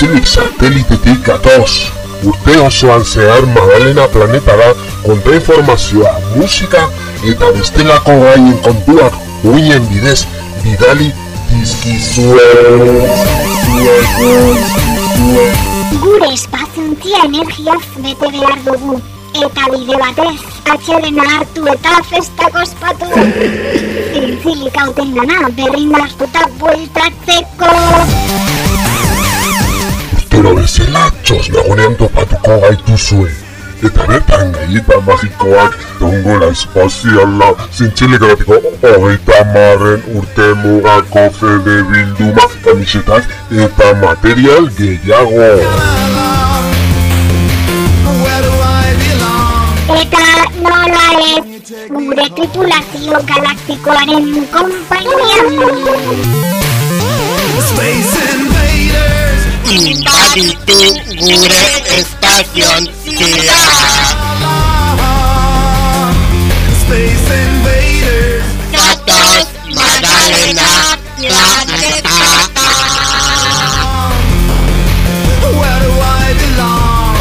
zintzilik satelitetik gatoz. Urte osoan zehar Madalena planetara kontra informazioa, musika eta bestelako gaien kontuak uinen bidez bidali dizkizue. Gure espaziontzia energiaz bete behar dugu. Eta bide batez, atxedena hartu eta festak ospatu. Zintzilik hauten dana, berrindartuta bueltatzeko. Urtero bezala txos nagonean topatuko gaituzue. Eta bertan gaietan magikoak dongola espaziala zintzilik eratiko hogeita marren urte mugako fede bilduma kamisetak eta material gehiago. Eta nola ez, gure tripulazio galaktikoaren kompainia. Invaditu gure Habitu gure estación Space Invaders Gatos Magdalena Where do I belong?